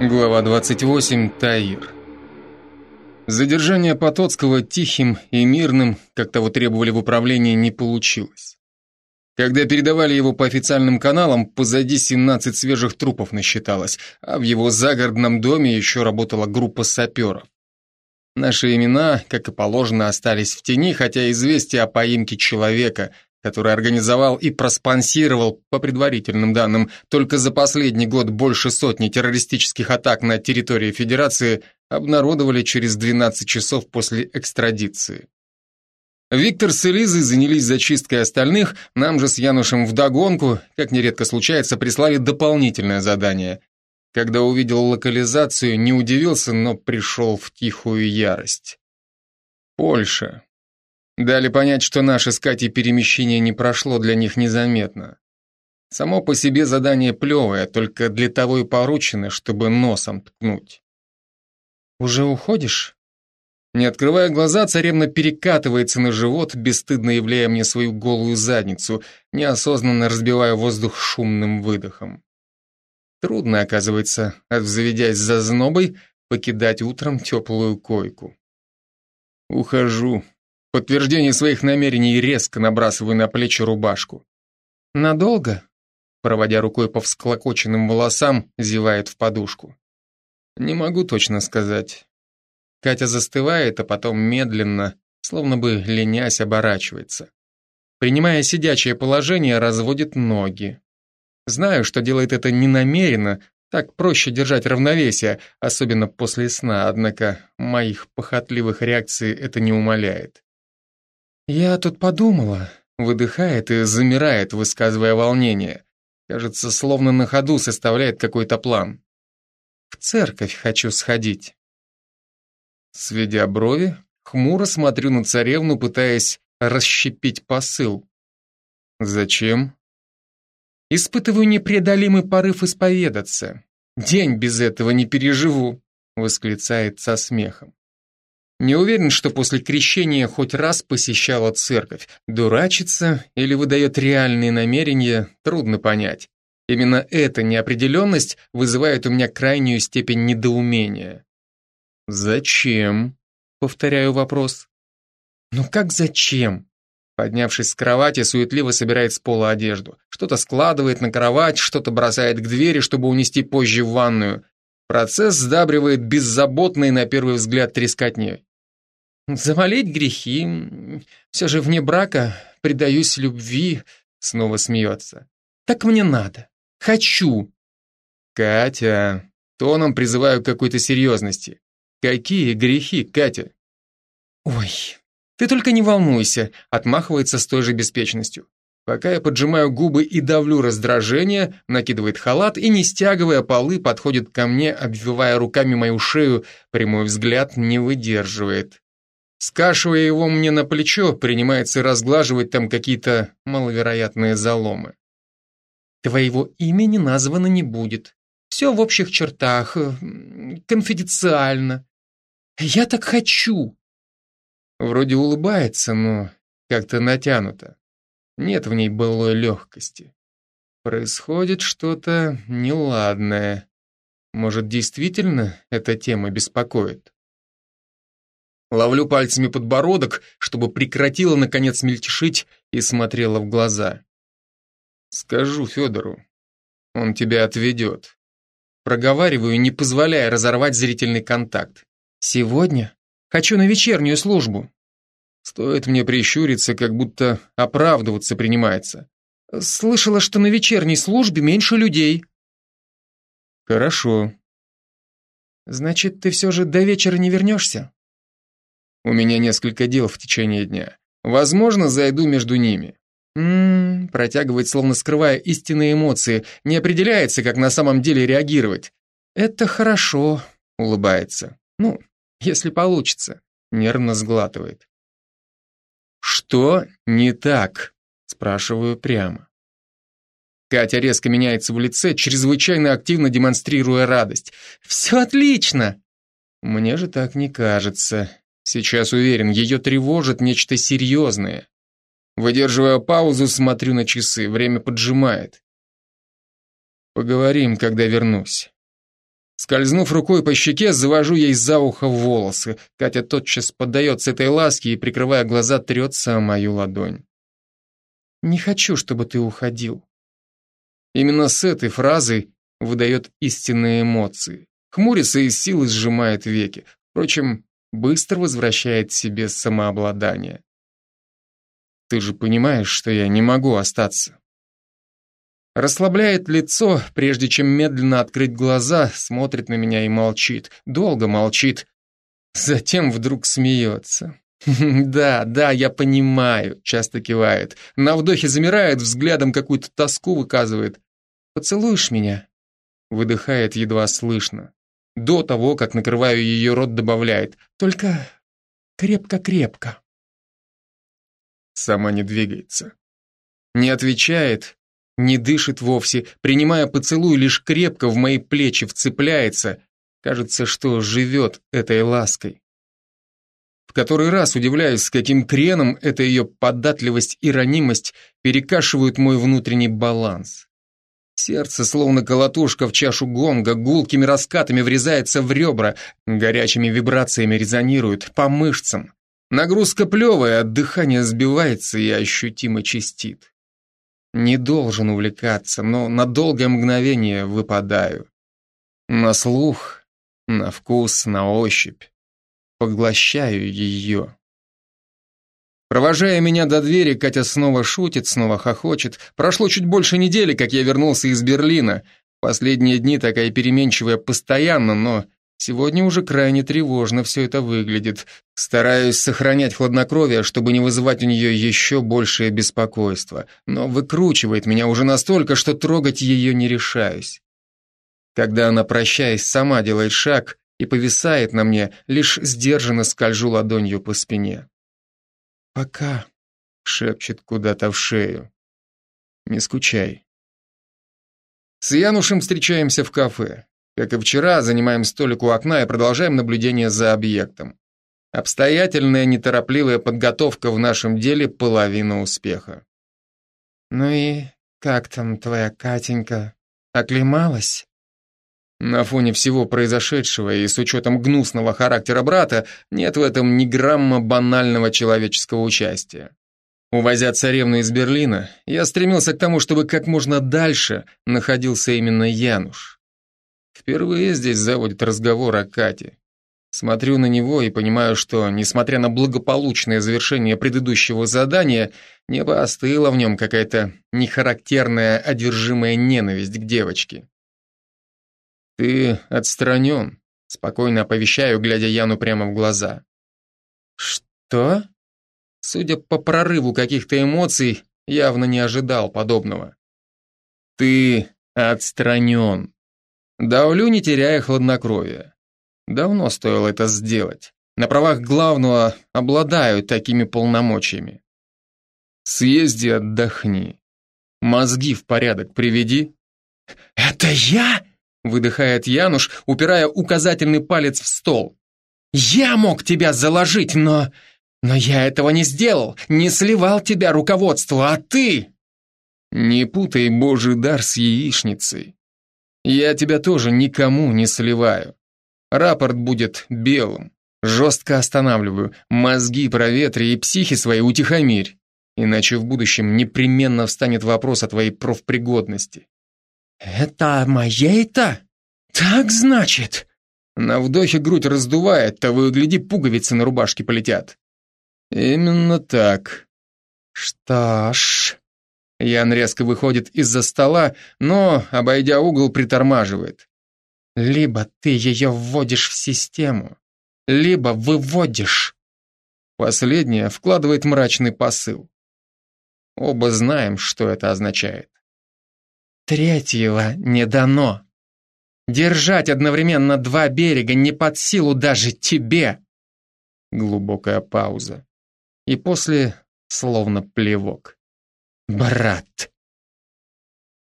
Глава 28. Таир. Задержание Потоцкого тихим и мирным, как того требовали в управлении, не получилось. Когда передавали его по официальным каналам, позади 17 свежих трупов насчиталось, а в его загородном доме еще работала группа саперов. Наши имена, как и положено, остались в тени, хотя известие о поимке человека – который организовал и проспонсировал, по предварительным данным, только за последний год больше сотни террористических атак на территории Федерации, обнародовали через 12 часов после экстрадиции. Виктор с Элизой занялись зачисткой остальных, нам же с Янушем вдогонку, как нередко случается, прислали дополнительное задание. Когда увидел локализацию, не удивился, но пришел в тихую ярость. Польша. Дали понять, что наше с Катей перемещение не прошло для них незаметно. Само по себе задание плевое, только для того и поручено, чтобы носом ткнуть. «Уже уходишь?» Не открывая глаза, царевна перекатывается на живот, бесстыдно являя мне свою голую задницу, неосознанно разбивая воздух шумным выдохом. Трудно, оказывается, обзаведясь за знобой, покидать утром теплую койку. Ухожу, подтверждение своих намерений резко набрасываю на плечи рубашку. «Надолго?» Проводя рукой по всклокоченным волосам, зевает в подушку. «Не могу точно сказать». Катя застывает, а потом медленно, словно бы ленясь, оборачивается. Принимая сидячее положение, разводит ноги. Знаю, что делает это не намеренно, так проще держать равновесие, особенно после сна, однако моих похотливых реакций это не умаляет. «Я тут подумала», — выдыхает и замирает, высказывая волнение. Кажется, словно на ходу составляет какой-то план. «В церковь хочу сходить». Сведя брови, хмуро смотрю на царевну, пытаясь расщепить посыл. «Зачем?» «Испытываю непреодолимый порыв исповедаться. День без этого не переживу», — восклицает со смехом. Не уверен, что после крещения хоть раз посещала церковь. Дурачится или выдает реальные намерения, трудно понять. Именно эта неопределенность вызывает у меня крайнюю степень недоумения. «Зачем?» — повторяю вопрос. «Ну как зачем?» Поднявшись с кровати, суетливо собирает с пола одежду. Что-то складывает на кровать, что-то бросает к двери, чтобы унести позже в ванную. Процесс сдабривает беззаботной на первый взгляд трескотней. Замолить грехи, все же вне брака предаюсь любви, снова смеется. Так мне надо. Хочу. Катя, тоном призываю к какой-то серьезности. Какие грехи, Катя? Ой, ты только не волнуйся, отмахивается с той же беспечностью. Пока я поджимаю губы и давлю раздражение, накидывает халат и, не стягивая полы, подходит ко мне, обвивая руками мою шею, прямой взгляд не выдерживает. Скашивая его мне на плечо, принимается разглаживать там какие-то маловероятные заломы. Твоего имени названо не будет. Все в общих чертах, э, конфиденциально. Я так хочу. Вроде улыбается, но как-то натянуто. Нет в ней былой легкости. Происходит что-то неладное. Может, действительно эта тема беспокоит? Ловлю пальцами подбородок, чтобы прекратила, наконец, мельтешить и смотрела в глаза. Скажу Федору, он тебя отведет. Проговариваю, не позволяя разорвать зрительный контакт. Сегодня хочу на вечернюю службу. Стоит мне прищуриться, как будто оправдываться принимается. Слышала, что на вечерней службе меньше людей. Хорошо. Значит, ты все же до вечера не вернешься? У меня несколько дел в течение дня. Возможно, зайду между ними. Ммм, протягивает, словно скрывая истинные эмоции, не определяется, как на самом деле реагировать. Это хорошо, улыбается. Ну, если получится. Нервно сглатывает. Что не так? Спрашиваю прямо. Катя резко меняется в лице, чрезвычайно активно демонстрируя радость. «Все отлично!» Мне же так не кажется. Сейчас уверен, ее тревожит нечто серьезное. Выдерживая паузу, смотрю на часы, время поджимает. Поговорим, когда вернусь. Скользнув рукой по щеке, завожу ей за ухо волосы. Катя тотчас поддается этой ласке и, прикрывая глаза, трется о мою ладонь. «Не хочу, чтобы ты уходил». Именно с этой фразой выдает истинные эмоции. Хмурится и силой сжимает веки. Впрочем, быстро возвращает себе самообладание. «Ты же понимаешь, что я не могу остаться». Расслабляет лицо, прежде чем медленно открыть глаза, смотрит на меня и молчит. Долго молчит. Затем вдруг смеется. «Да, да, я понимаю», — часто кивает. На вдохе замирает, взглядом какую-то тоску выказывает. «Поцелуешь меня?» Выдыхает едва слышно. До того, как накрываю ее рот, добавляет. «Только крепко-крепко». Сама не двигается. Не отвечает, не дышит вовсе, принимая поцелуй, лишь крепко в мои плечи вцепляется. Кажется, что живет этой лаской. В который раз удивляюсь, с каким креном эта ее податливость и ранимость перекашивают мой внутренний баланс. Сердце, словно колотушка в чашу гонга, гулкими раскатами врезается в ребра, горячими вибрациями резонирует по мышцам. Нагрузка плевая, дыхание сбивается и ощутимо чистит. Не должен увлекаться, но на долгое мгновение выпадаю. На слух, на вкус, на ощупь. Поглощаю ее. Провожая меня до двери, Катя снова шутит, снова хохочет. Прошло чуть больше недели, как я вернулся из Берлина. Последние дни такая переменчивая постоянно, но Сегодня уже крайне тревожно все это выглядит. Стараюсь сохранять хладнокровие, чтобы не вызывать у нее еще большее беспокойство, но выкручивает меня уже настолько, что трогать ее не решаюсь. Когда она, прощаясь, сама делает шаг и повисает на мне, лишь сдержанно скольжу ладонью по спине. «Пока», — шепчет куда-то в шею. «Не скучай». С Янушем встречаемся в кафе. Как и вчера, занимаем столик у окна и продолжаем наблюдение за объектом. Обстоятельная, неторопливая подготовка в нашем деле – половина успеха. «Ну и как там твоя Катенька? Оклемалась?» На фоне всего произошедшего и с учетом гнусного характера брата нет в этом ни грамма банального человеческого участия. Увозя царевну из Берлина, я стремился к тому, чтобы как можно дальше находился именно Януш. Впервые здесь заводит разговор о Кате. Смотрю на него и понимаю, что, несмотря на благополучное завершение предыдущего задания, небо остыла в нем какая-то нехарактерная одержимая ненависть к девочке. «Ты отстранен», — спокойно оповещаю, глядя Яну прямо в глаза. «Что?» Судя по прорыву каких-то эмоций, явно не ожидал подобного. «Ты отстранен», Давлю, не теряя хладнокровия. Давно стоило это сделать. На правах главного обладаю такими полномочиями. Съезди, отдохни. Мозги в порядок приведи. «Это я?» — выдыхает Януш, упирая указательный палец в стол. «Я мог тебя заложить, но... Но я этого не сделал, не сливал тебя руководству, а ты...» «Не путай божий дар с яичницей. Я тебя тоже никому не сливаю. Рапорт будет белым. Жестко останавливаю. Мозги проветри и психи свои утихомирь. Иначе в будущем непременно встанет вопрос о твоей профпригодности. «Это моей-то? Так значит?» На вдохе грудь раздувает, того и гляди, пуговицы на рубашке полетят. Именно так. Что ж... Ян резко выходит из-за стола, но, обойдя угол, притормаживает. Либо ты ее вводишь в систему, либо выводишь. Последнее вкладывает мрачный посыл. Оба знаем, что это означает. Третьего не дано. Держать одновременно два берега не под силу даже тебе. Глубокая пауза. И после словно плевок. «Брат!»